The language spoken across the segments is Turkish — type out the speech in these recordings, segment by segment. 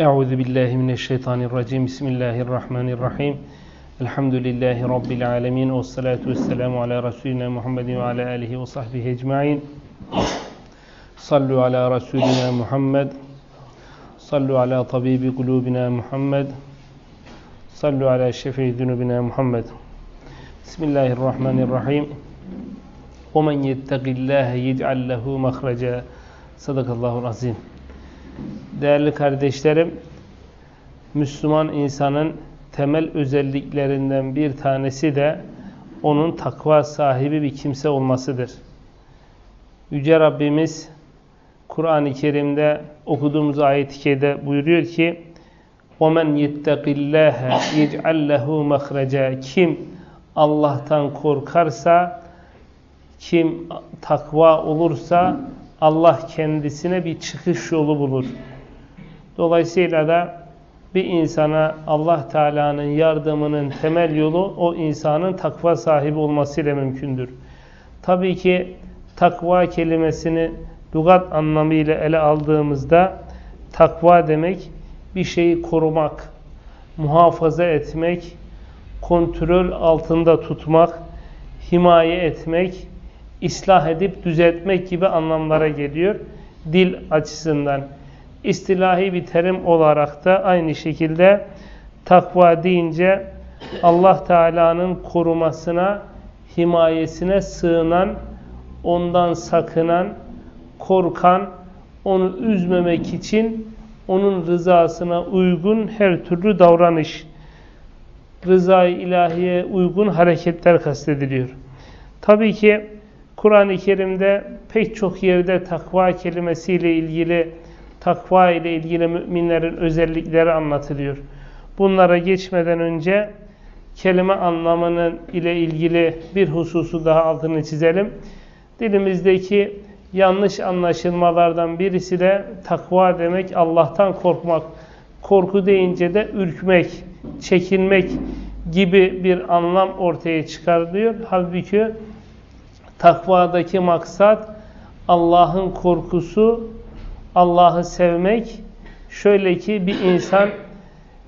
أعوذ بالله من الشيطان الرجيم. بسم الله الرحمن الرحيم. الحمد لله رب العالمين والصلاة والسلام على رسولنا محمد وعلى آله وصحبه أجمعين. صلوا على رسولنا محمد. صلوا على طبيب قلوبنا محمد. صلوا على شفيع ذنوبنا محمد. بسم الله الرحمن الرحيم. ومن يتق الله يجعل له مخرجا. صدق الله العظيم. Değerli kardeşlerim, Müslüman insanın temel özelliklerinden bir tanesi de onun takva sahibi bir kimse olmasıdır. Yüce Rabbimiz Kur'an-ı Kerim'de okuduğumuz ayet-i keride buyuruyor ki وَمَنْ يَتَّقِ اللّٰهَ يَجْعَلْ لَهُ مَخْرَجًا Kim Allah'tan korkarsa, kim takva olursa Allah kendisine bir çıkış yolu bulur. Dolayısıyla da bir insana Allah Teala'nın yardımının temel yolu o insanın takva sahibi olmasıyla mümkündür. Tabii ki takva kelimesini lügat anlamıyla ele aldığımızda takva demek bir şeyi korumak, muhafaza etmek, kontrol altında tutmak, himaye etmek, ıslah edip düzeltmek gibi anlamlara geliyor dil açısından. İstilahi bir terim olarak da aynı şekilde takva deyince Allah Teala'nın korumasına, himayesine sığınan, ondan sakınan, korkan, onu üzmemek için onun rızasına uygun her türlü davranış, rızayı ilahiye uygun hareketler kastediliyor. Tabii ki Kur'an-ı Kerim'de pek çok yerde takva kelimesiyle ilgili, takva ile ilgili müminlerin özellikleri anlatılıyor. Bunlara geçmeden önce kelime anlamının ile ilgili bir hususu daha altını çizelim. Dilimizdeki yanlış anlaşılmalardan birisi de takva demek Allah'tan korkmak. Korku deyince de ürkmek, çekinmek gibi bir anlam ortaya çıkarılıyor. Halbuki takvadaki maksat Allah'ın korkusu, Allah'ı sevmek. Şöyle ki bir insan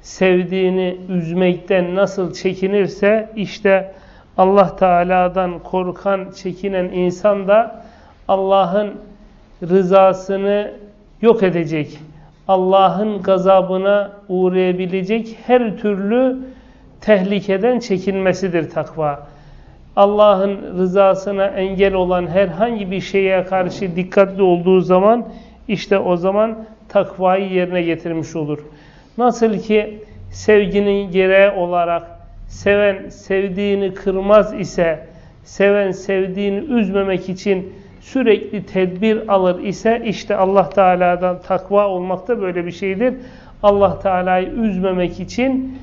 sevdiğini üzmekten nasıl çekinirse işte Allah Teala'dan korkan, çekinen insan da Allah'ın rızasını yok edecek, Allah'ın gazabına uğrayabilecek her türlü tehlikeden çekinmesidir takva. Allah'ın rızasına engel olan herhangi bir şeye karşı dikkatli olduğu zaman işte o zaman takvayı yerine getirmiş olur. Nasıl ki sevginin gereği olarak seven sevdiğini kırmaz ise, seven sevdiğini üzmemek için sürekli tedbir alır ise işte Allah Teala'dan takva olmak da böyle bir şeydir. Allah Teala'yı üzmemek için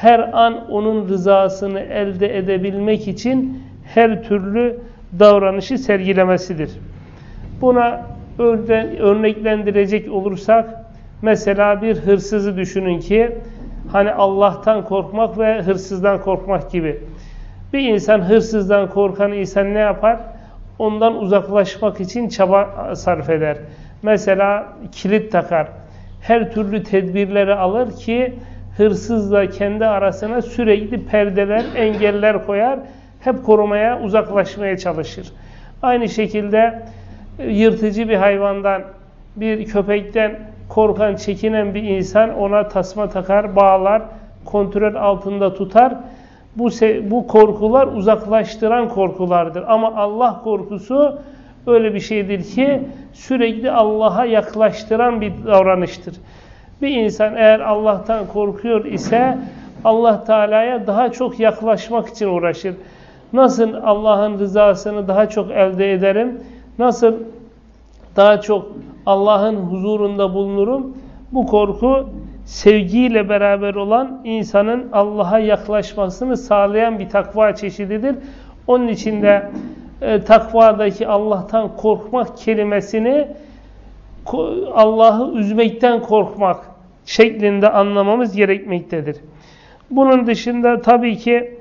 her an onun rızasını elde edebilmek için her türlü davranışı sergilemesidir. Buna örneklendirecek olursak mesela bir hırsızı düşünün ki hani Allah'tan korkmak ve hırsızdan korkmak gibi. Bir insan hırsızdan korkan insan ne yapar? Ondan uzaklaşmak için çaba sarf eder. Mesela kilit takar. Her türlü tedbirleri alır ki hırsızla kendi arasına sürekli perdeler, engeller koyar. Hep korumaya, uzaklaşmaya çalışır. Aynı şekilde e, yırtıcı bir hayvandan, bir köpekten korkan, çekinen bir insan ona tasma takar, bağlar, kontrol altında tutar. Bu, bu korkular uzaklaştıran korkulardır. Ama Allah korkusu öyle bir şeydir ki sürekli Allah'a yaklaştıran bir davranıştır. Bir insan eğer Allah'tan korkuyor ise Allah Teala'ya daha çok yaklaşmak için uğraşır. Nasıl Allah'ın rızasını daha çok elde ederim? Nasıl daha çok Allah'ın huzurunda bulunurum? Bu korku sevgiyle beraber olan insanın Allah'a yaklaşmasını sağlayan bir takva çeşididir. Onun için de e, takvadaki Allah'tan korkmak kelimesini Allah'ı üzmekten korkmak şeklinde anlamamız gerekmektedir. Bunun dışında tabii ki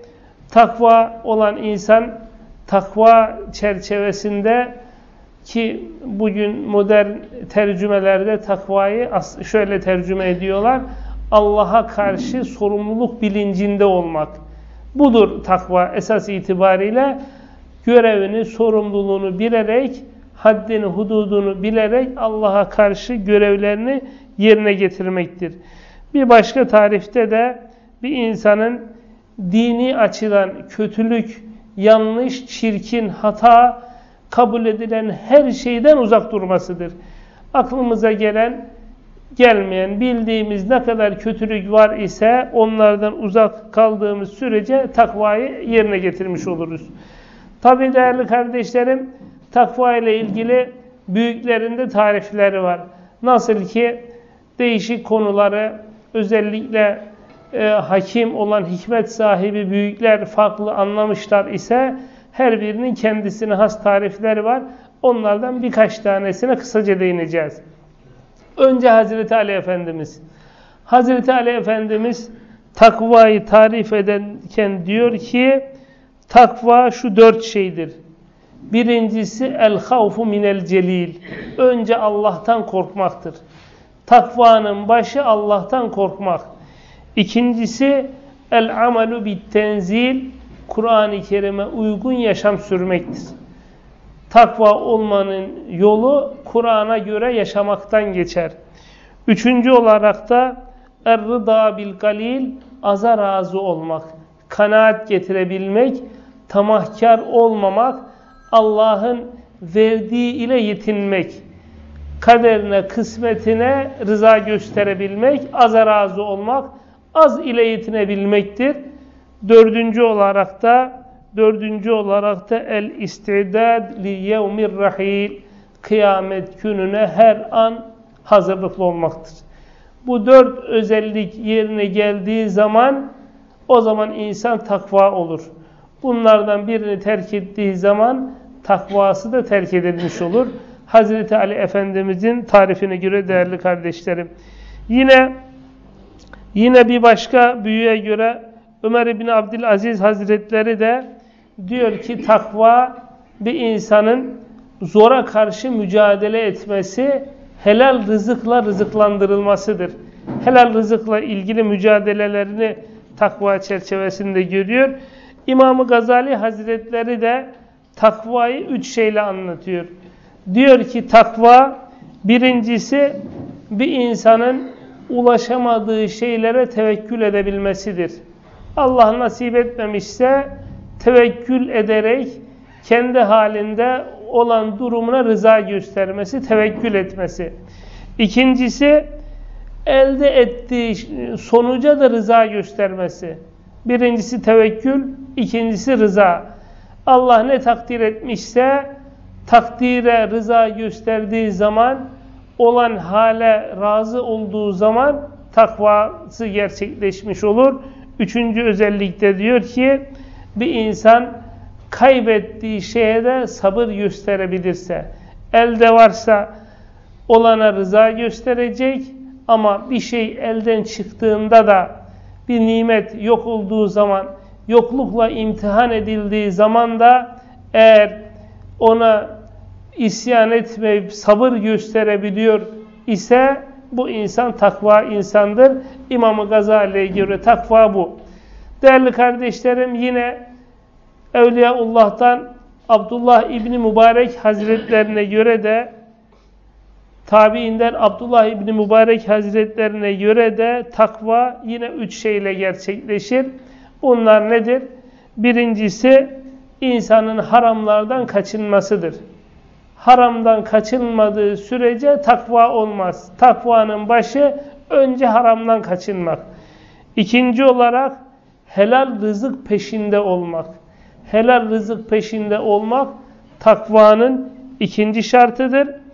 takva olan insan takva çerçevesinde ki bugün modern tercümelerde takvayı şöyle tercüme ediyorlar. Allah'a karşı sorumluluk bilincinde olmak. Budur takva esas itibariyle görevini, sorumluluğunu bilerek, haddini, hududunu bilerek Allah'a karşı görevlerini yerine getirmektir. Bir başka tarifte de bir insanın dini açıdan kötülük, yanlış, çirkin, hata kabul edilen her şeyden uzak durmasıdır. Aklımıza gelen, gelmeyen, bildiğimiz ne kadar kötülük var ise onlardan uzak kaldığımız sürece takvayı yerine getirmiş oluruz. Tabi değerli kardeşlerim, takva ile ilgili büyüklerinde tarifleri var. Nasıl ki değişik konuları özellikle e, hakim olan hikmet sahibi büyükler farklı anlamışlar ise her birinin kendisine has tarifleri var. Onlardan birkaç tanesine kısaca değineceğiz. Önce Hazreti Ali Efendimiz. Hazreti Ali Efendimiz takvayı tarif ederken diyor ki takva şu dört şeydir. Birincisi el havfu minel celil. Önce Allah'tan korkmaktır. Takvanın başı Allah'tan korkmak. İkincisi el amelu bit tenzil. Kur'an-ı Kerim'e uygun yaşam sürmektir. Takva olmanın yolu Kur'an'a göre yaşamaktan geçer. Üçüncü olarak da er-rıda bil galil, aza razı olmak, kanaat getirebilmek, tamahkar olmamak, Allah'ın verdiği ile yetinmek, kaderine, kısmetine rıza gösterebilmek, aza razı olmak, az ile yetinebilmektir. Dördüncü olarak da dördüncü olarak da el istidad li yevmir rahil kıyamet gününe her an hazırlıklı olmaktır. Bu dört özellik yerine geldiği zaman o zaman insan takva olur. Bunlardan birini terk ettiği zaman takvası da terk edilmiş olur. Hazreti Ali Efendimizin tarifine göre değerli kardeşlerim. Yine yine bir başka büyüye göre Ömer bin Abdülaziz Hazretleri de diyor ki takva bir insanın zora karşı mücadele etmesi helal rızıkla rızıklandırılmasıdır. Helal rızıkla ilgili mücadelelerini takva çerçevesinde görüyor. İmam Gazali Hazretleri de takvayı üç şeyle anlatıyor. Diyor ki takva birincisi bir insanın ulaşamadığı şeylere tevekkül edebilmesidir. Allah nasip etmemişse tevekkül ederek kendi halinde olan durumuna rıza göstermesi, tevekkül etmesi. İkincisi elde ettiği sonuca da rıza göstermesi. Birincisi tevekkül, ikincisi rıza. Allah ne takdir etmişse takdire rıza gösterdiği zaman olan hale razı olduğu zaman takvası gerçekleşmiş olur. Üçüncü özellikte diyor ki bir insan kaybettiği şeye de sabır gösterebilirse, elde varsa olana rıza gösterecek ama bir şey elden çıktığında da bir nimet yok olduğu zaman, yoklukla imtihan edildiği zaman da eğer ona isyan etmeyip sabır gösterebiliyor ise bu insan takva insandır. İmam-ı Gazali'ye göre takva bu. Değerli kardeşlerim yine Evliyaullah'tan Abdullah İbni Mübarek Hazretlerine göre de tabiinden Abdullah İbni Mübarek Hazretlerine göre de takva yine üç şeyle gerçekleşir. Bunlar nedir? Birincisi insanın haramlardan kaçınmasıdır. Haramdan kaçınmadığı sürece takva olmaz. Takvanın başı önce haramdan kaçınmak. İkinci olarak helal rızık peşinde olmak. Helal rızık peşinde olmak takvanın ikinci şartıdır.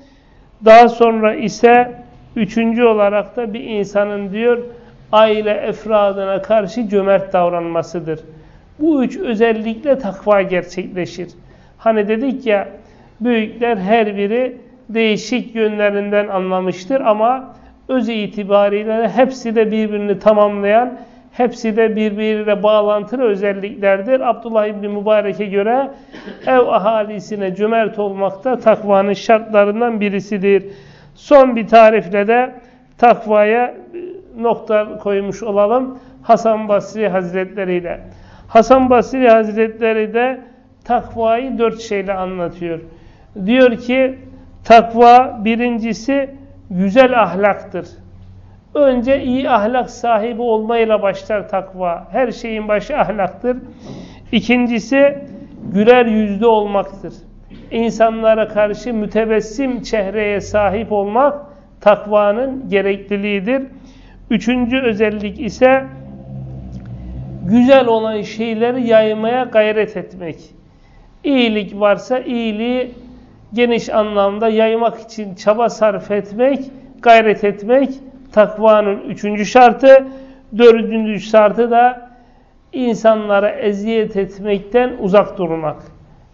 Daha sonra ise üçüncü olarak da bir insanın diyor aile efradına karşı cömert davranmasıdır. Bu üç özellikle takva gerçekleşir. Hani dedik ya büyükler her biri değişik yönlerinden anlamıştır ama öz itibariyle hepsi de birbirini tamamlayan Hepsi de birbiriyle bağlantılı özelliklerdir. Abdullah İbni Mübarek'e göre ev ahalisine cömert olmak da takvanın şartlarından birisidir. Son bir tarifle de takvaya nokta koymuş olalım. Hasan Basri Hazretleri ile. Hasan Basri Hazretleri de takvayı dört şeyle anlatıyor. Diyor ki takva birincisi güzel ahlaktır. Önce iyi ahlak sahibi olmayla başlar takva. Her şeyin başı ahlaktır. İkincisi güler yüzlü olmaktır. İnsanlara karşı mütebessim çehreye sahip olmak takvanın gerekliliğidir. Üçüncü özellik ise güzel olan şeyleri yaymaya gayret etmek. İyilik varsa iyiliği geniş anlamda yaymak için çaba sarf etmek, gayret etmek takvanın üçüncü şartı. Dördüncü şartı da insanlara eziyet etmekten uzak durmak.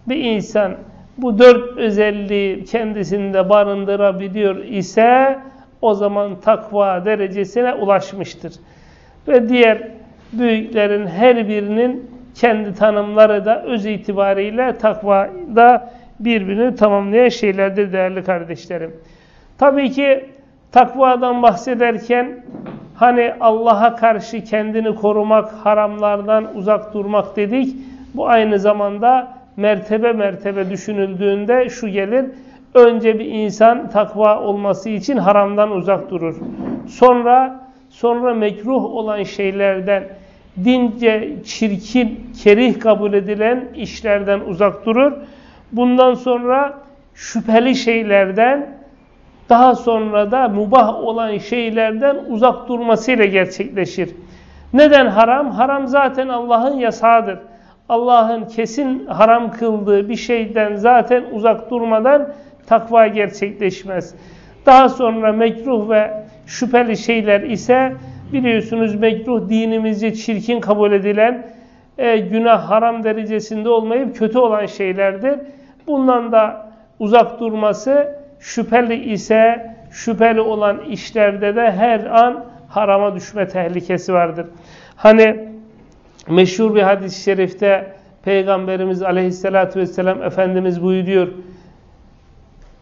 Bir insan bu dört özelliği kendisinde barındırabiliyor ise o zaman takva derecesine ulaşmıştır. Ve diğer büyüklerin her birinin kendi tanımları da öz itibariyle takvada birbirini tamamlayan şeylerdir değerli kardeşlerim. Tabii ki takvadan bahsederken hani Allah'a karşı kendini korumak, haramlardan uzak durmak dedik. Bu aynı zamanda mertebe mertebe düşünüldüğünde şu gelir. Önce bir insan takva olması için haramdan uzak durur. Sonra sonra mekruh olan şeylerden dince çirkin, kerih kabul edilen işlerden uzak durur. Bundan sonra şüpheli şeylerden daha sonra da mubah olan şeylerden uzak durmasıyla gerçekleşir. Neden haram? Haram zaten Allah'ın yasağıdır. Allah'ın kesin haram kıldığı bir şeyden zaten uzak durmadan takva gerçekleşmez. Daha sonra mekruh ve şüpheli şeyler ise biliyorsunuz mekruh dinimizce çirkin kabul edilen e, günah haram derecesinde olmayıp kötü olan şeylerdir. Bundan da uzak durması şüpheli ise şüpheli olan işlerde de her an harama düşme tehlikesi vardır. Hani meşhur bir hadis-i şerifte Peygamberimiz aleyhissalatü vesselam Efendimiz buyuruyor.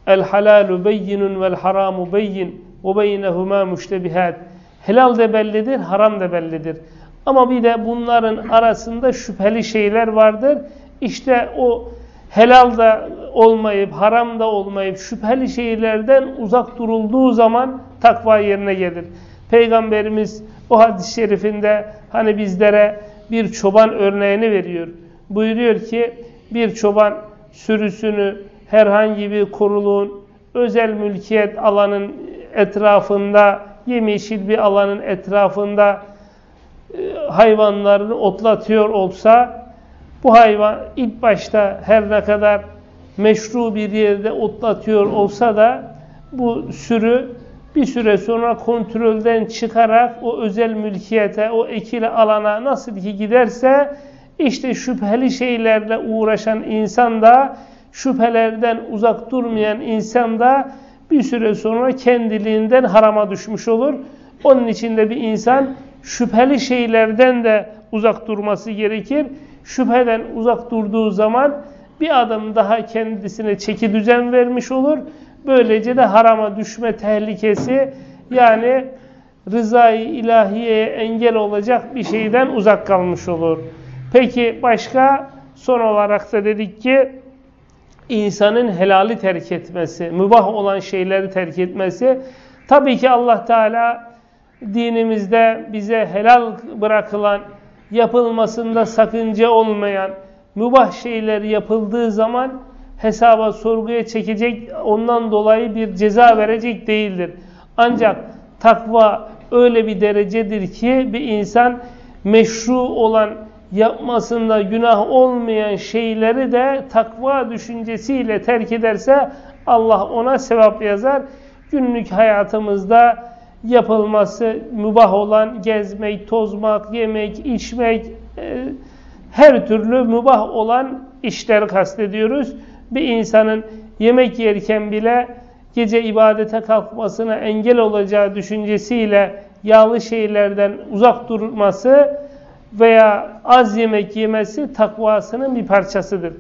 El halalu beyyinun vel haramu beyyin ve beynehuma müştebihat. Helal de bellidir, haram da bellidir. Ama bir de bunların arasında şüpheli şeyler vardır. İşte o helal da olmayıp, haram da olmayıp, şüpheli şeylerden uzak durulduğu zaman takva yerine gelir. Peygamberimiz o hadis-i şerifinde hani bizlere bir çoban örneğini veriyor. Buyuruyor ki bir çoban sürüsünü herhangi bir kuruluğun özel mülkiyet alanın etrafında, yemyeşil bir alanın etrafında e, hayvanlarını otlatıyor olsa bu hayvan ilk başta her ne kadar meşru bir yerde otlatıyor olsa da bu sürü bir süre sonra kontrolden çıkarak o özel mülkiyete, o ekili alana nasıl ki giderse işte şüpheli şeylerle uğraşan insan da şüphelerden uzak durmayan insan da bir süre sonra kendiliğinden harama düşmüş olur. Onun için de bir insan şüpheli şeylerden de uzak durması gerekir. Şüpheden uzak durduğu zaman bir adım daha kendisine çeki düzen vermiş olur. Böylece de harama düşme tehlikesi yani rızayı ilahiyeye engel olacak bir şeyden uzak kalmış olur. Peki başka son olarak da dedik ki insanın helali terk etmesi, mübah olan şeyleri terk etmesi. Tabii ki Allah Teala dinimizde bize helal bırakılan, yapılmasında sakınca olmayan, mübah şeyler yapıldığı zaman hesaba sorguya çekecek, ondan dolayı bir ceza verecek değildir. Ancak takva öyle bir derecedir ki bir insan meşru olan yapmasında günah olmayan şeyleri de takva düşüncesiyle terk ederse Allah ona sevap yazar. Günlük hayatımızda yapılması mübah olan gezmek, tozmak, yemek, içmek, e, her türlü mübah olan işler kastediyoruz. Bir insanın yemek yerken bile gece ibadete kalkmasına engel olacağı düşüncesiyle yağlı şeylerden uzak durması veya az yemek yemesi takvasının bir parçasıdır.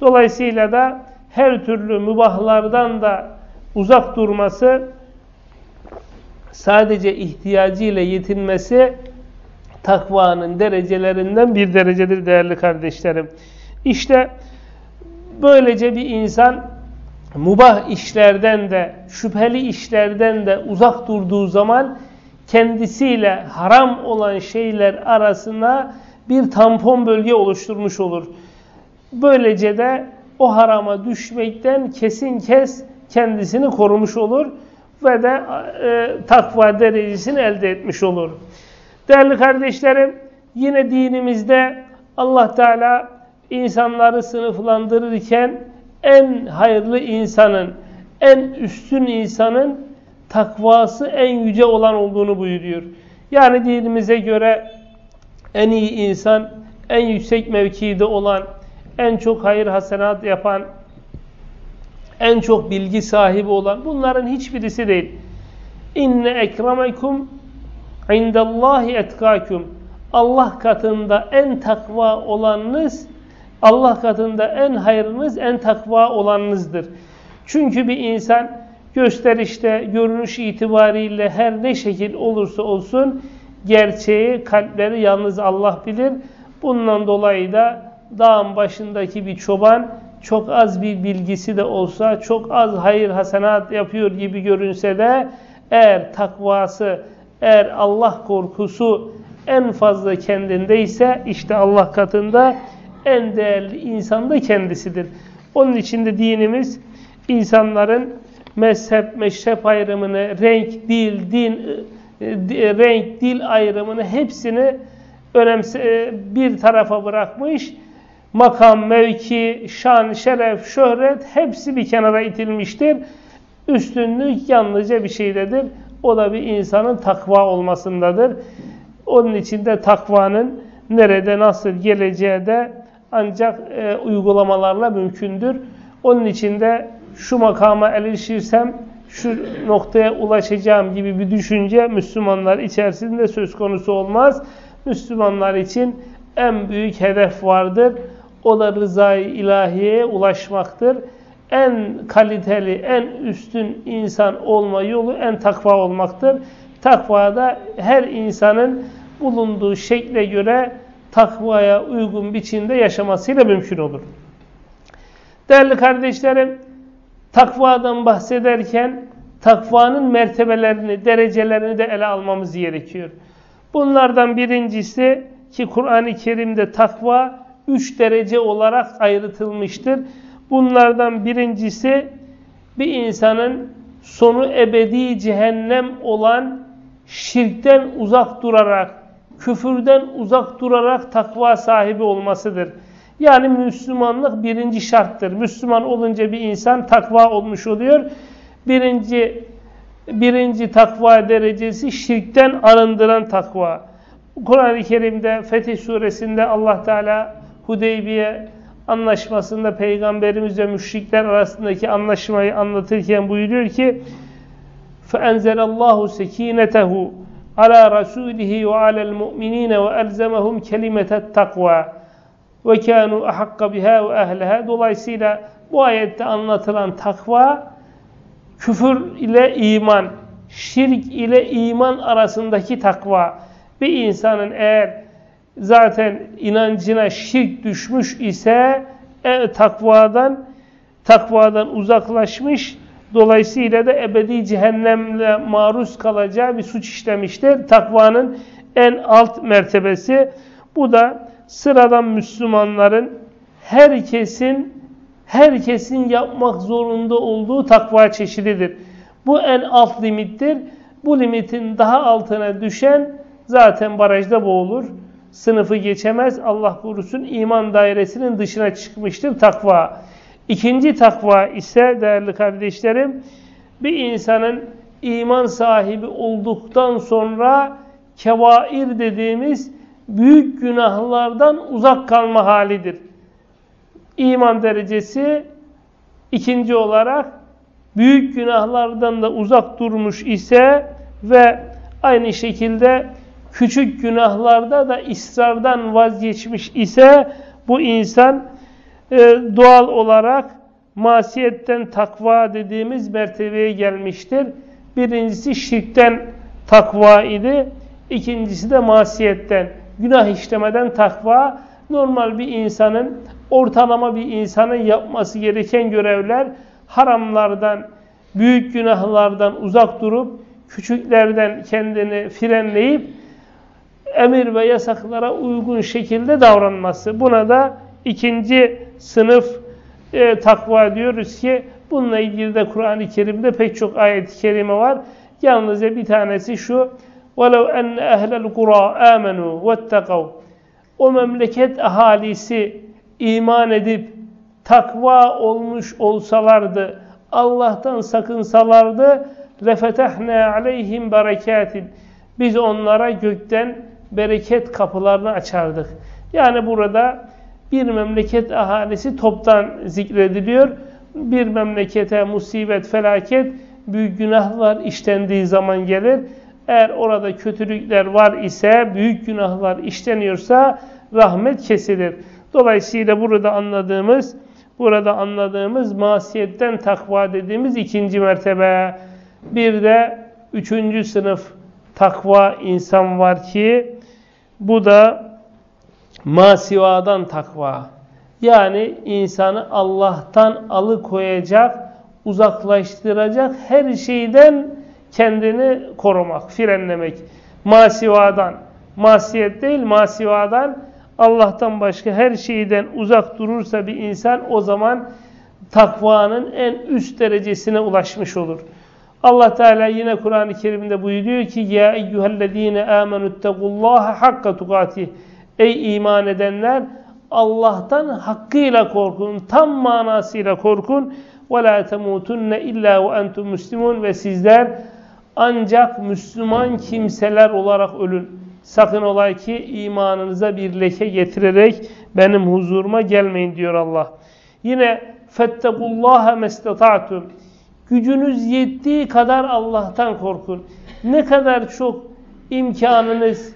Dolayısıyla da her türlü mübahlardan da uzak durması, sadece ihtiyacıyla yetinmesi takvanın derecelerinden bir derecedir değerli kardeşlerim. İşte böylece bir insan mubah işlerden de, şüpheli işlerden de uzak durduğu zaman kendisiyle haram olan şeyler arasına bir tampon bölge oluşturmuş olur. Böylece de o harama düşmekten kesin kes kendisini korumuş olur ve de e, takva derecesini elde etmiş olur. Değerli kardeşlerim, yine dinimizde Allah Teala insanları sınıflandırırken en hayırlı insanın, en üstün insanın takvası en yüce olan olduğunu buyuruyor. Yani dinimize göre en iyi insan, en yüksek mevkide olan, en çok hayır hasenat yapan, en çok bilgi sahibi olan bunların hiçbirisi değil. İnne ekremekum indallahi etkakum. Allah katında en takva olanınız, Allah katında en hayırınız, en takva olanınızdır. Çünkü bir insan gösterişte, görünüş itibariyle her ne şekil olursa olsun gerçeği, kalpleri yalnız Allah bilir. Bundan dolayı da dağın başındaki bir çoban çok az bir bilgisi de olsa, çok az hayır hasenat yapıyor gibi görünse de eğer takvası, eğer Allah korkusu en fazla kendindeyse işte Allah katında en değerli insan da kendisidir. Onun için de dinimiz insanların mezhep, meşrep ayrımını, renk, dil, din, e, e, renk, dil ayrımını hepsini önemse, e, bir tarafa bırakmış makam, mevki, şan, şeref, şöhret hepsi bir kenara itilmiştir. Üstünlük yalnızca bir şeydedir. O da bir insanın takva olmasındadır. Onun için de takvanın nerede nasıl geleceği de ancak e, uygulamalarla mümkündür. Onun için de şu makama erişirsem şu noktaya ulaşacağım gibi bir düşünce Müslümanlar içerisinde söz konusu olmaz. Müslümanlar için en büyük hedef vardır. O da rızayı ilahiyeye ulaşmaktır. En kaliteli, en üstün insan olma yolu en takva olmaktır. Takva da her insanın bulunduğu şekle göre takvaya uygun biçimde yaşamasıyla mümkün olur. Değerli kardeşlerim, takvadan bahsederken takvanın mertebelerini, derecelerini de ele almamız gerekiyor. Bunlardan birincisi ki Kur'an-ı Kerim'de takva üç derece olarak ayrıtılmıştır. Bunlardan birincisi bir insanın sonu ebedi cehennem olan şirkten uzak durarak, küfürden uzak durarak takva sahibi olmasıdır. Yani Müslümanlık birinci şarttır. Müslüman olunca bir insan takva olmuş oluyor. Birinci birinci takva derecesi şirkten arındıran takva. Kur'an-ı Kerim'de Fetih suresinde Allah Teala Hudeybiye anlaşmasında Peygamberimiz ve müşrikler arasındaki anlaşmayı anlatırken buyuruyor ki فَاَنْزَلَ اللّٰهُ سَك۪ينَتَهُ عَلَى رَسُولِهِ وَعَلَى الْمُؤْمِنِينَ وَاَلْزَمَهُمْ كَلِمَةَ التَّقْوَى وَكَانُوا اَحَقَّ بِهَا وَاَهْلَهَا Dolayısıyla bu ayette anlatılan takva küfür ile iman, şirk ile iman arasındaki takva. Bir insanın eğer zaten inancına şirk düşmüş ise e, takvadan takvadan uzaklaşmış dolayısıyla da ebedi cehennemle maruz kalacağı bir suç işlemiştir. Takvanın en alt mertebesi bu da sıradan Müslümanların herkesin herkesin yapmak zorunda olduğu takva çeşididir. Bu en alt limittir. Bu limitin daha altına düşen zaten barajda boğulur sınıfı geçemez. Allah korusun iman dairesinin dışına çıkmıştır takva. İkinci takva ise değerli kardeşlerim bir insanın iman sahibi olduktan sonra kevair dediğimiz büyük günahlardan uzak kalma halidir. İman derecesi ikinci olarak büyük günahlardan da uzak durmuş ise ve Aynı şekilde küçük günahlarda da ısrardan vazgeçmiş ise bu insan e, doğal olarak masiyetten takva dediğimiz mertebeye gelmiştir. Birincisi şirkten takva idi. İkincisi de masiyetten, günah işlemeden takva. Normal bir insanın, ortalama bir insanın yapması gereken görevler haramlardan, büyük günahlardan uzak durup küçüklerden kendini frenleyip emir ve yasaklara uygun şekilde davranması. Buna da ikinci sınıf e, takva diyoruz ki bununla ilgili de Kur'an-ı Kerim'de pek çok ayet-i kerime var. Yalnızca bir tanesi şu وَلَوْ اَنَّ اَهْلَ الْقُرَى آمَنُوا وَاتَّقَوْا O memleket ahalisi iman edip takva olmuş olsalardı, Allah'tan sakınsalardı لَفَتَحْنَا عَلَيْهِمْ بَرَكَاتٍ Biz onlara gökten bereket kapılarını açardık. Yani burada bir memleket ahalisi toptan zikrediliyor. Bir memlekete musibet, felaket, büyük günahlar işlendiği zaman gelir. Eğer orada kötülükler var ise, büyük günahlar işleniyorsa rahmet kesilir. Dolayısıyla burada anladığımız, burada anladığımız masiyetten takva dediğimiz ikinci mertebe. Bir de üçüncü sınıf takva insan var ki, bu da masivadan takva. Yani insanı Allah'tan alıkoyacak, uzaklaştıracak her şeyden kendini korumak, frenlemek. Masivadan, masiyet değil masivadan Allah'tan başka her şeyden uzak durursa bir insan o zaman takvanın en üst derecesine ulaşmış olur. Allah Teala yine Kur'an-ı Kerim'de buyuruyor ki ya eyyühellezine amenüttegullaha hakka tukatih Ey iman edenler Allah'tan hakkıyla korkun, tam manasıyla korkun. وَلَا تَمُوتُنَّ اِلَّا وَاَنْتُمْ مُسْلِمُونَ Ve sizler ancak Müslüman kimseler olarak ölün. Sakın olay ki imanınıza bir leke getirerek benim huzuruma gelmeyin diyor Allah. Yine فَاتَّقُوا اللّٰهَ مَسْتَطَعْتُمْ Gücünüz yettiği kadar Allah'tan korkun. Ne kadar çok imkanınız,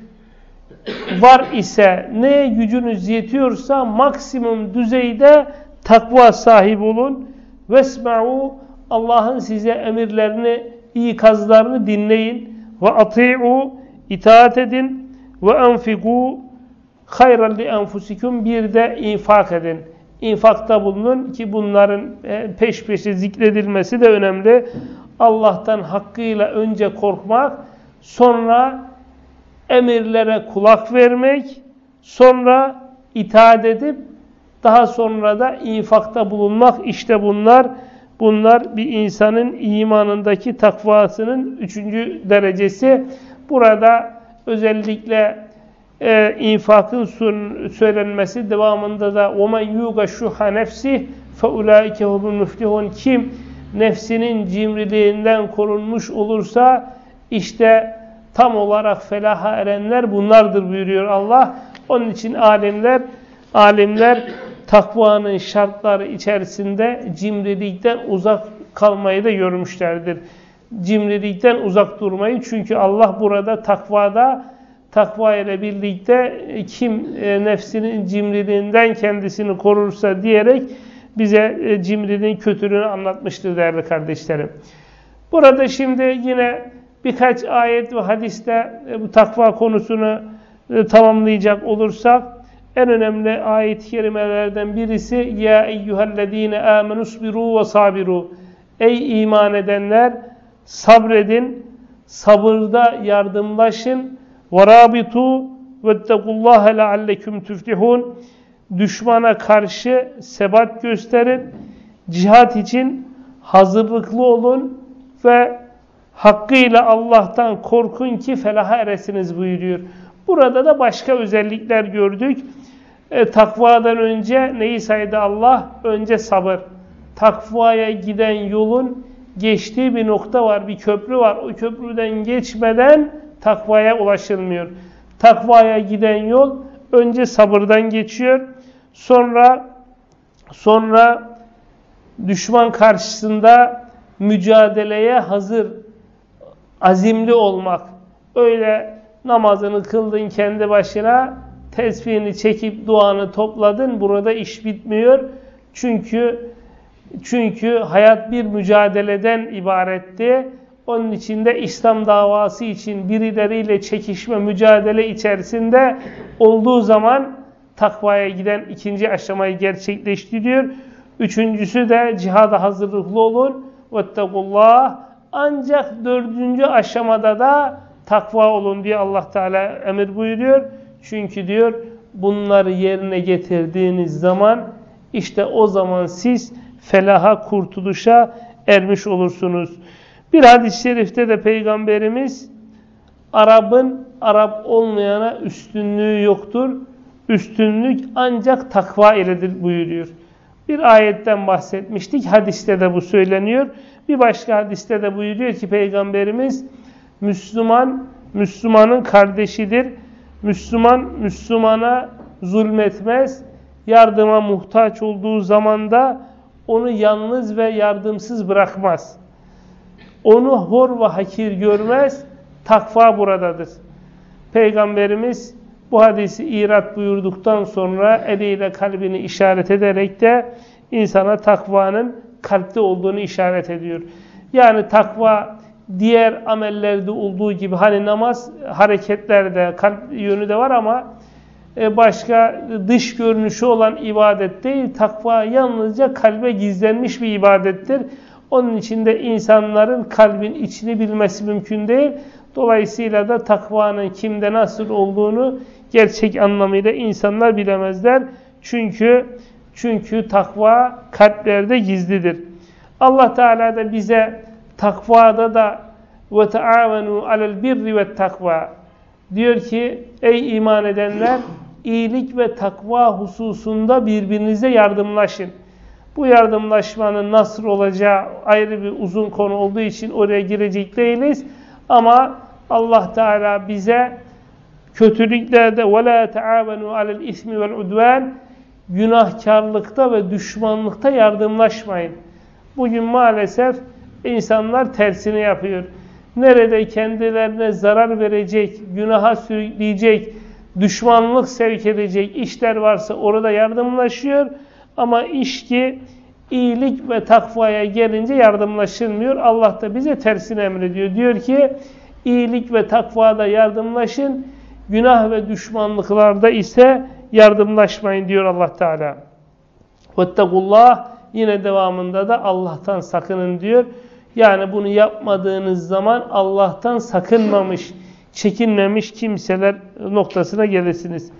var ise, neye gücünüz yetiyorsa maksimum düzeyde takva sahibi olun. Vesma'u Allah'ın size emirlerini, ikazlarını dinleyin. Ve ati'u itaat edin. Ve enfiku hayran li enfusikum bir de infak edin. İnfakta bulunun ki bunların e, peş peşe zikredilmesi de önemli. Allah'tan hakkıyla önce korkmak, sonra emirlere kulak vermek, sonra itaat edip daha sonra da infakta bulunmak işte bunlar bunlar bir insanın imanındaki takvasının üçüncü derecesi. Burada özellikle e, infakın söylenmesi devamında da وَمَنْ يُوغَ شُحَ نَفْسِهِ فَاُولَٰئِكَ هُمُ الْمُفْلِحُونَ Kim nefsinin cimriliğinden korunmuş olursa işte tam olarak felaha erenler bunlardır buyuruyor Allah. Onun için alimler alimler takvanın şartları içerisinde cimrilikten uzak kalmayı da görmüşlerdir. Cimrilikten uzak durmayı çünkü Allah burada takvada takva ile birlikte kim e, nefsinin cimriliğinden kendisini korursa diyerek bize e, cimriliğin kötülüğünü anlatmıştır değerli kardeşlerim. Burada şimdi yine birkaç ayet ve hadiste e, bu takva konusunu e, tamamlayacak olursak en önemli ayet-i kerimelerden birisi Ya eyyühellezine amenusbiru ve sabiru Ey iman edenler sabredin, sabırda yardımlaşın وَرَابِطُوا وَاتَّقُوا لَعَلَّكُمْ تُفْلِحُونَ Düşmana karşı sebat gösterin, cihat için hazırlıklı olun ve hakkıyla Allah'tan korkun ki felaha eresiniz buyuruyor. Burada da başka özellikler gördük. E, takvadan önce neyi saydı Allah? Önce sabır. Takvaya giden yolun geçtiği bir nokta var, bir köprü var. O köprüden geçmeden takvaya ulaşılmıyor. Takvaya giden yol önce sabırdan geçiyor. Sonra sonra düşman karşısında mücadeleye hazır azimli olmak, öyle namazını kıldın kendi başına, tesbihini çekip duanı topladın. Burada iş bitmiyor. Çünkü çünkü hayat bir mücadeleden ibaretti. Onun içinde İslam davası için birileriyle çekişme, mücadele içerisinde olduğu zaman takvaya giden ikinci aşamayı gerçekleştiriyor. Üçüncüsü de cihada hazırlıklı olun. Vettekullah. Ancak dördüncü aşamada da takva olun diye Allah Teala emir buyuruyor. Çünkü diyor bunları yerine getirdiğiniz zaman işte o zaman siz felaha, kurtuluşa ermiş olursunuz. Bir hadis-i şerifte de Peygamberimiz Arap'ın Arap olmayana üstünlüğü yoktur. Üstünlük ancak takva iledir buyuruyor. Bir ayetten bahsetmiştik. Hadiste de bu söyleniyor. Bir başka hadiste de buyuruyor ki Peygamberimiz Müslüman, Müslümanın kardeşidir. Müslüman, Müslümana zulmetmez. Yardıma muhtaç olduğu zaman da onu yalnız ve yardımsız bırakmaz. Onu hor ve hakir görmez. Takva buradadır. Peygamberimiz bu hadisi irat buyurduktan sonra eliyle kalbini işaret ederek de insana takvanın kalpte olduğunu işaret ediyor. Yani takva diğer amellerde olduğu gibi hani namaz hareketlerde kalp yönü de var ama e, başka dış görünüşü olan ibadet değil. Takva yalnızca kalbe gizlenmiş bir ibadettir. Onun içinde insanların kalbin içini bilmesi mümkün değil. Dolayısıyla da takvanın kimde nasıl olduğunu gerçek anlamıyla insanlar bilemezler. Çünkü çünkü takva kalplerde gizlidir. Allah Teala da bize takvada da ve taavenu alel birri ve takva diyor ki ey iman edenler iyilik ve takva hususunda birbirinize yardımlaşın. Bu yardımlaşmanın nasıl olacağı ayrı bir uzun konu olduğu için oraya girecek değiliz. Ama Allah Teala bize kötülüklerde وَلَا تَعَاوَنُوا عَلَى الْاِثْمِ وَالْعُدْوَانِ günahkarlıkta ve düşmanlıkta yardımlaşmayın. Bugün maalesef insanlar tersini yapıyor. Nerede kendilerine zarar verecek, günaha sürükleyecek, düşmanlık sevk edecek işler varsa orada yardımlaşıyor. Ama iş ki iyilik ve takvaya gelince yardımlaşılmıyor. Allah da bize tersini emrediyor. Diyor ki iyilik ve takvada yardımlaşın, günah ve düşmanlıklarda ise yardımlaşmayın diyor Allah Teala. Vettekullah yine devamında da Allah'tan sakının diyor. Yani bunu yapmadığınız zaman Allah'tan sakınmamış, çekinmemiş kimseler noktasına gelirsiniz.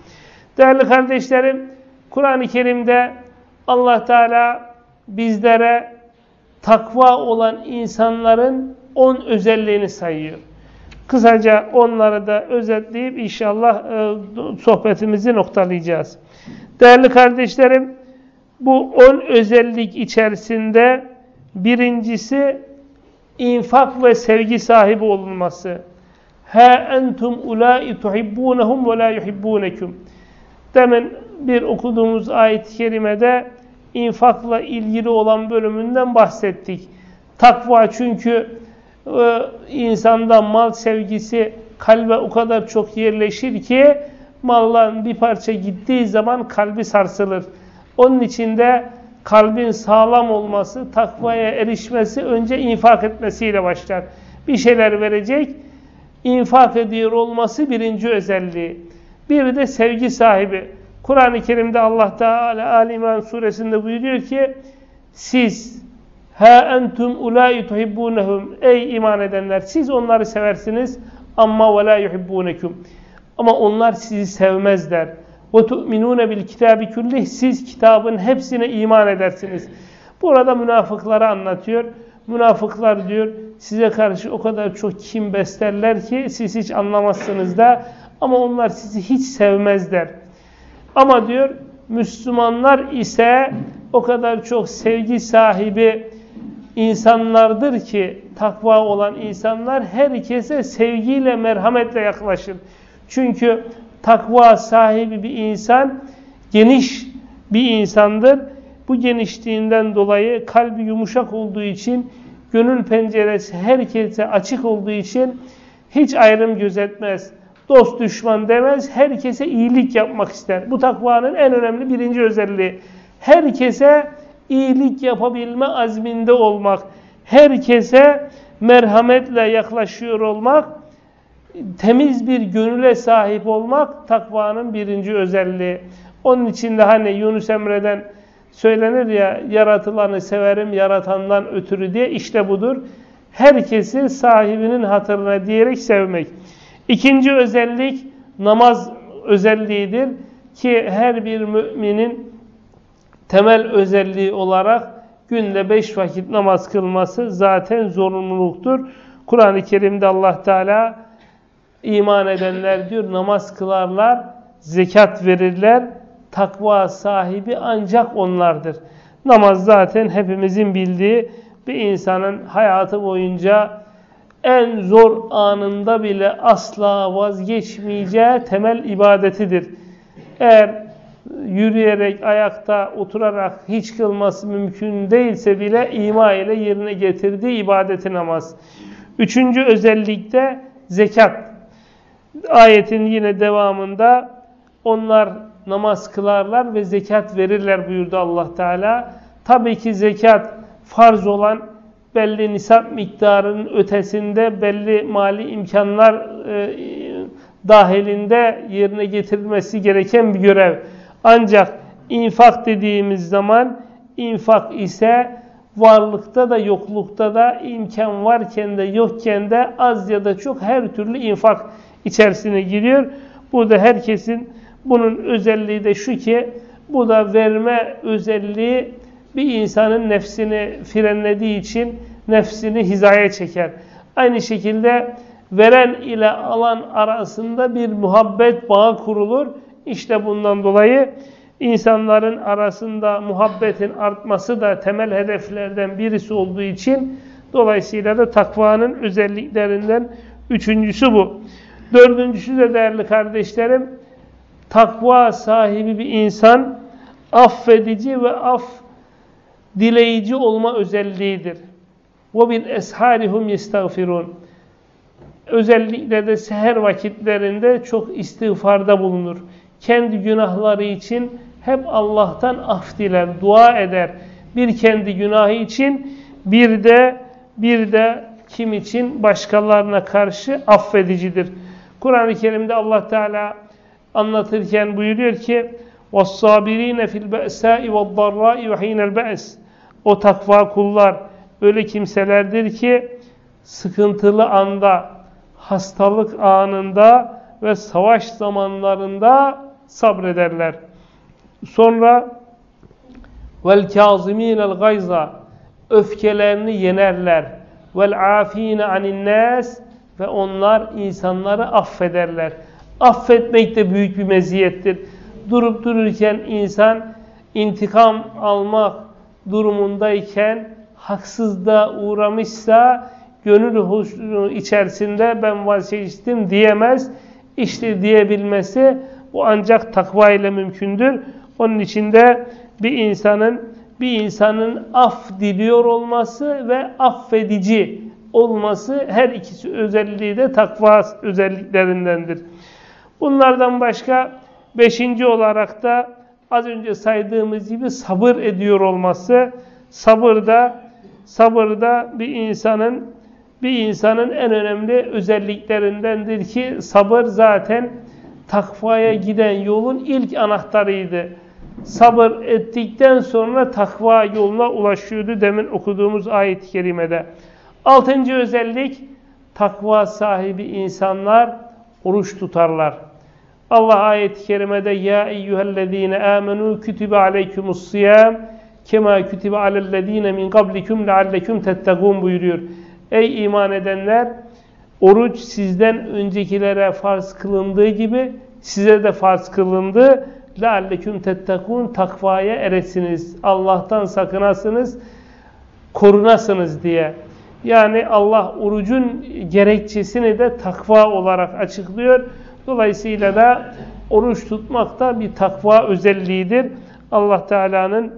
Değerli kardeşlerim, Kur'an-ı Kerim'de Allah Teala bizlere takva olan insanların on özelliğini sayıyor. Kısaca onları da özetleyip inşallah e, sohbetimizi noktalayacağız. Değerli kardeşlerim, bu on özellik içerisinde birincisi infak ve sevgi sahibi olunması. Ha entum ulai tuhibbunhum ve la yuhibbunekum. Demin bir okuduğumuz ayet-i kerimede infakla ilgili olan bölümünden bahsettik. Takva çünkü e, insanda mal sevgisi kalbe o kadar çok yerleşir ki malların bir parça gittiği zaman kalbi sarsılır. Onun için de kalbin sağlam olması, takvaya erişmesi önce infak etmesiyle başlar. Bir şeyler verecek, infak ediyor olması birinci özelliği. Bir de sevgi sahibi. Kur'an-ı Kerim'de Allah Teala Ali İmran suresinde buyuruyor ki siz ha entum ulai tuhibbunhum ey iman edenler siz onları seversiniz ama ve la yuhibbunekum ama onlar sizi sevmezler. Ve tu'minune bil kitabi kullih siz kitabın hepsine iman edersiniz. Burada münafıkları anlatıyor. Münafıklar diyor size karşı o kadar çok kim beslerler ki siz hiç anlamazsınız da ama onlar sizi hiç sevmezler. Ama diyor Müslümanlar ise o kadar çok sevgi sahibi insanlardır ki takva olan insanlar herkese sevgiyle merhametle yaklaşır. Çünkü takva sahibi bir insan geniş bir insandır. Bu genişliğinden dolayı kalbi yumuşak olduğu için gönül penceresi herkese açık olduğu için Hiç ayrım gözetmez. Dost düşman demez. Herkese iyilik yapmak ister. Bu takvanın en önemli birinci özelliği. Herkese iyilik yapabilme azminde olmak. Herkese merhametle yaklaşıyor olmak. Temiz bir gönüle sahip olmak takvanın birinci özelliği. Onun için de hani Yunus Emre'den söylenir ya yaratılanı severim yaratandan ötürü diye işte budur. Herkesi sahibinin hatırına diyerek sevmek. İkinci özellik namaz özelliğidir ki her bir müminin temel özelliği olarak günde beş vakit namaz kılması zaten zorunluluktur. Kur'an-ı Kerim'de Allah Teala iman edenler diyor namaz kılarlar, zekat verirler, takva sahibi ancak onlardır. Namaz zaten hepimizin bildiği bir insanın hayatı boyunca en zor anında bile asla vazgeçmeyeceği temel ibadetidir. Eğer yürüyerek, ayakta, oturarak hiç kılması mümkün değilse bile ima ile yerine getirdiği ibadeti namaz. Üçüncü özellikte zekat. Ayetin yine devamında onlar namaz kılarlar ve zekat verirler buyurdu Allah Teala. Tabii ki zekat farz olan belli nisap miktarının ötesinde belli mali imkanlar e, dahilinde yerine getirilmesi gereken bir görev. Ancak infak dediğimiz zaman infak ise varlıkta da yoklukta da imkan varken de yokken de az ya da çok her türlü infak içerisine giriyor. Burada herkesin bunun özelliği de şu ki bu da verme özelliği bir insanın nefsini frenlediği için nefsini hizaya çeker. Aynı şekilde veren ile alan arasında bir muhabbet bağı kurulur. İşte bundan dolayı insanların arasında muhabbetin artması da temel hedeflerden birisi olduğu için dolayısıyla da takvanın özelliklerinden üçüncüsü bu. Dördüncüsü de değerli kardeşlerim takva sahibi bir insan affedici ve af dileyici olma özelliğidir. وَبِالْاَسْحَارِ هُمْ يَسْتَغْفِرُونَ Özellikle de seher vakitlerinde çok istiğfarda bulunur. Kendi günahları için hep Allah'tan af diler, dua eder. Bir kendi günahı için bir de bir de kim için başkalarına karşı affedicidir. Kur'an-ı Kerim'de Allah Teala anlatırken buyuruyor ki وَالصَّابِر۪ينَ فِي الْبَأْسَاءِ وَالضَّرَّاءِ وَح۪ينَ الْبَأْسِ O takva kullar öyle kimselerdir ki sıkıntılı anda, hastalık anında ve savaş zamanlarında sabrederler. Sonra vel kazimînel gayza öfkelerini yenerler. Vel afîne aninnâs ve onlar insanları affederler. Affetmek de büyük bir meziyettir. Durup dururken insan intikam almak, durumundayken haksızda uğramışsa gönül içerisinde ben vazgeçtim diyemez. İşte diyebilmesi bu ancak takva ile mümkündür. Onun içinde bir insanın bir insanın af diliyor olması ve affedici olması her ikisi özelliği de takva özelliklerindendir. Bunlardan başka beşinci olarak da az önce saydığımız gibi sabır ediyor olması. Sabırda sabırda bir insanın bir insanın en önemli özelliklerindendir ki sabır zaten takvaya giden yolun ilk anahtarıydı. Sabır ettikten sonra takva yoluna ulaşıyordu demin okuduğumuz ayet-i kerimede. Altıncı özellik takva sahibi insanlar oruç tutarlar. Allah ayet-i kerimede ya eyyühellezine amenu kütübe aleykumus siyam kema kütübe alellezine min qablikum leallekum tettegûn buyuruyor. Ey iman edenler oruç sizden öncekilere farz kılındığı gibi size de farz kılındı. leallekum tettegûn takvaya eresiniz. Allah'tan sakınasınız, korunasınız diye. Yani Allah orucun gerekçesini de takva olarak açıklıyor. Dolayısıyla da oruç tutmak da bir takva özelliğidir. Allah Teala'nın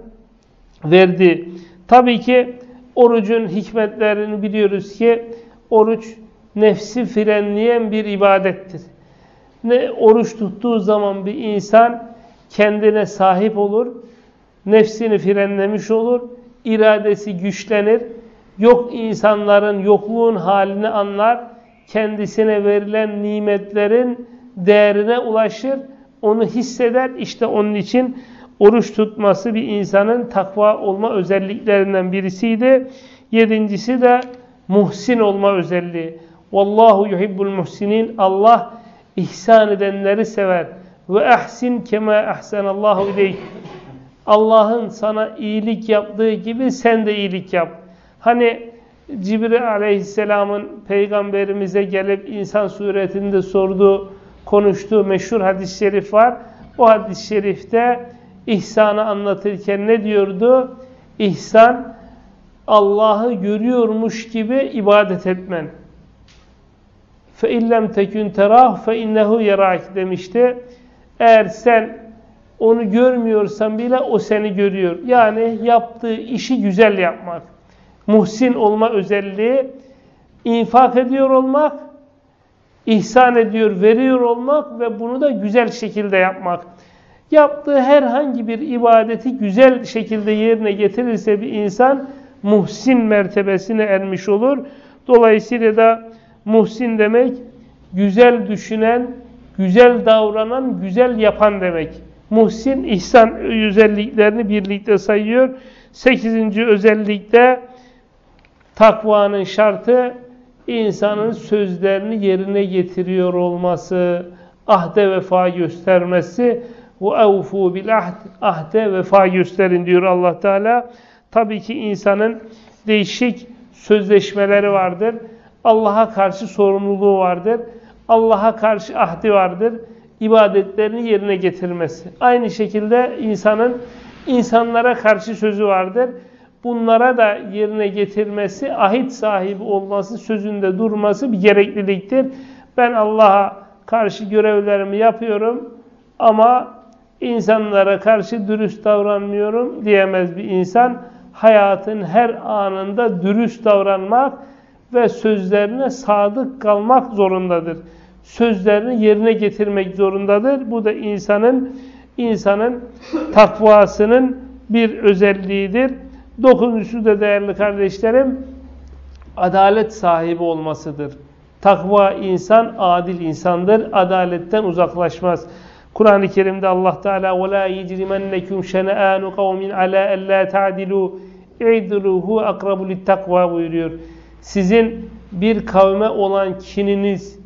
verdiği. Tabii ki orucun hikmetlerini biliyoruz ki oruç nefsi frenleyen bir ibadettir. Ne oruç tuttuğu zaman bir insan kendine sahip olur, nefsini frenlemiş olur, iradesi güçlenir, yok insanların yokluğun halini anlar, kendisine verilen nimetlerin değerine ulaşır, onu hisseder. İşte onun için oruç tutması bir insanın takva olma özelliklerinden birisiydi. Yedincisi de muhsin olma özelliği. Vallahu yuhibbul muhsinin. Allah ihsan edenleri sever. Ve ahsin kema ahsanallahu ileyk. Allah'ın sana iyilik yaptığı gibi sen de iyilik yap. Hani Cibril aleyhisselamın peygamberimize gelip insan suretinde sorduğu, konuştuğu meşhur hadis-i şerif var. O hadis-i şerifte ihsanı anlatırken ne diyordu? İhsan Allah'ı görüyormuş gibi ibadet etmen. فَاِنْ لَمْ تَكُنْ تَرَاهُ فَاِنَّهُ يَرَاكِ demişti. Eğer sen onu görmüyorsan bile o seni görüyor. Yani yaptığı işi güzel yapmak. Muhsin olma özelliği, infak ediyor olmak, ihsan ediyor, veriyor olmak ve bunu da güzel şekilde yapmak. Yaptığı herhangi bir ibadeti güzel şekilde yerine getirirse bir insan muhsin mertebesine ermiş olur. Dolayısıyla da muhsin demek güzel düşünen, güzel davranan, güzel yapan demek. Muhsin ihsan özelliklerini birlikte sayıyor. Sekizinci özellikte takvanın şartı insanın sözlerini yerine getiriyor olması, ahde vefa göstermesi ve evfu ahde vefa gösterin diyor Allah Teala. Tabii ki insanın değişik sözleşmeleri vardır. Allah'a karşı sorumluluğu vardır. Allah'a karşı ahdi vardır. İbadetlerini yerine getirmesi. Aynı şekilde insanın insanlara karşı sözü vardır. Bunlara da yerine getirmesi, ahit sahibi olması, sözünde durması bir gerekliliktir. Ben Allah'a karşı görevlerimi yapıyorum ama insanlara karşı dürüst davranmıyorum diyemez bir insan. Hayatın her anında dürüst davranmak ve sözlerine sadık kalmak zorundadır. Sözlerini yerine getirmek zorundadır. Bu da insanın insanın takvasının bir özelliğidir. Dokuzuncusu da değerli kardeşlerim adalet sahibi olmasıdır. Takva insan adil insandır. Adaletten uzaklaşmaz. Kur'an-ı Kerim'de Allah Teala ve la yecrimennekum şen'anu kavmin ala alla ta'dilu i'diluhu akrabu littakva buyuruyor. Sizin bir kavme olan kininiz,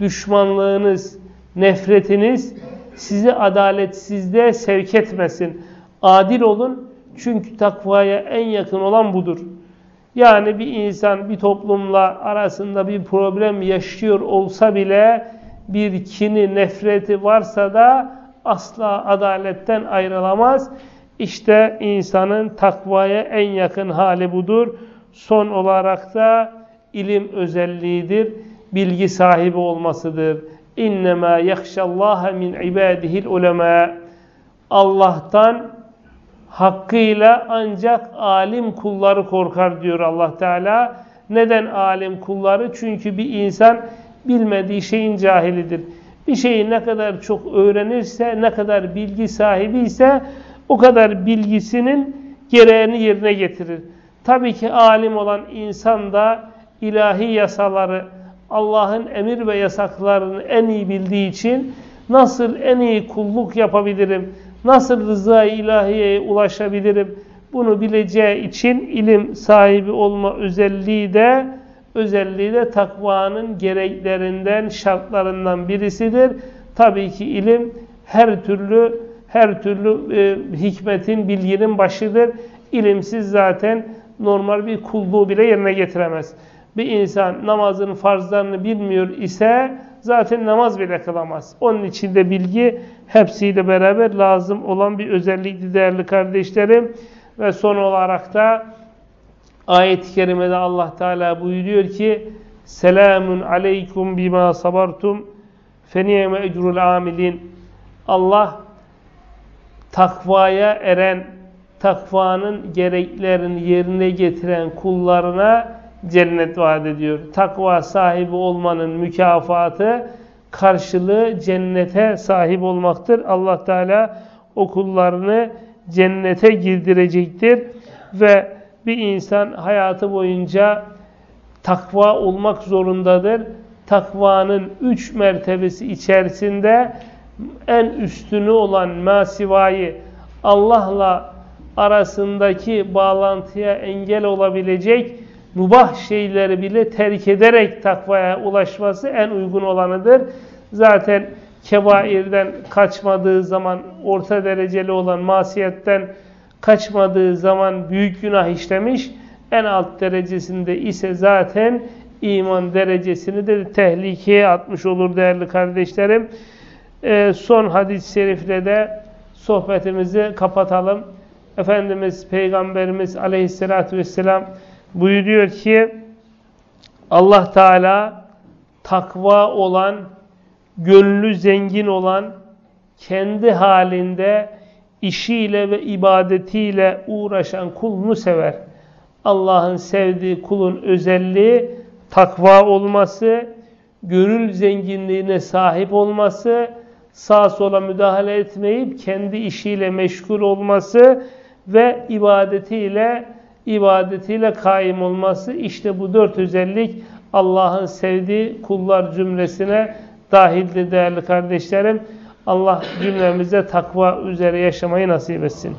düşmanlığınız, nefretiniz sizi adaletsizliğe sevk etmesin. Adil olun çünkü takvaya en yakın olan budur. Yani bir insan bir toplumla arasında bir problem yaşıyor olsa bile bir kini, nefreti varsa da asla adaletten ayrılamaz. İşte insanın takvaya en yakın hali budur. Son olarak da ilim özelliğidir. Bilgi sahibi olmasıdır. İnnemâ yahşallâhe min ibâdihil ulemâ. Allah'tan hakkıyla ancak alim kulları korkar diyor Allah Teala. Neden alim kulları? Çünkü bir insan bilmediği şeyin cahilidir. Bir şeyi ne kadar çok öğrenirse, ne kadar bilgi sahibi ise o kadar bilgisinin gereğini yerine getirir. Tabii ki alim olan insan da ilahi yasaları, Allah'ın emir ve yasaklarını en iyi bildiği için nasıl en iyi kulluk yapabilirim, nasıl rıza-i ilahiyeye ulaşabilirim bunu bileceği için ilim sahibi olma özelliği de özelliği de takvanın gereklerinden, şartlarından birisidir. Tabii ki ilim her türlü her türlü e, hikmetin, bilginin başıdır. İlimsiz zaten normal bir kulluğu bile yerine getiremez. Bir insan namazın farzlarını bilmiyor ise zaten namaz bile kılamaz. Onun için de bilgi hepsiyle beraber lazım olan bir özellikli değerli kardeşlerim. Ve son olarak da ayet-i kerimede Allah Teala buyuruyor ki Selamun aleykum bima sabartum feniyeme ecrul amilin Allah takvaya eren, takvanın gereklerini yerine getiren kullarına cennet vaat ediyor. Takva sahibi olmanın mükafatı, karşılığı cennete sahip olmaktır. Allah Teala o kullarını cennete girdirecektir. Ve bir insan hayatı boyunca takva olmak zorundadır. Takvanın üç mertebesi içerisinde en üstünü olan masivayı Allah'la arasındaki bağlantıya engel olabilecek mubah şeyleri bile terk ederek takvaya ulaşması en uygun olanıdır. Zaten kebairden kaçmadığı zaman orta dereceli olan masiyetten kaçmadığı zaman büyük günah işlemiş. En alt derecesinde ise zaten iman derecesini de tehlikeye atmış olur değerli kardeşlerim. Ee, son hadis-i şerifle de sohbetimizi kapatalım. Efendimiz Peygamberimiz aleyhissalatü vesselam buyuruyor ki Allah Teala takva olan, gönlü zengin olan, kendi halinde işiyle ve ibadetiyle uğraşan kulunu sever. Allah'ın sevdiği kulun özelliği takva olması, gönül zenginliğine sahip olması, sağa sola müdahale etmeyip kendi işiyle meşgul olması ve ibadetiyle ibadetiyle kaim olması işte bu dört özellik Allah'ın sevdiği kullar cümlesine dahildir değerli kardeşlerim. Allah cümlemize takva üzere yaşamayı nasip etsin.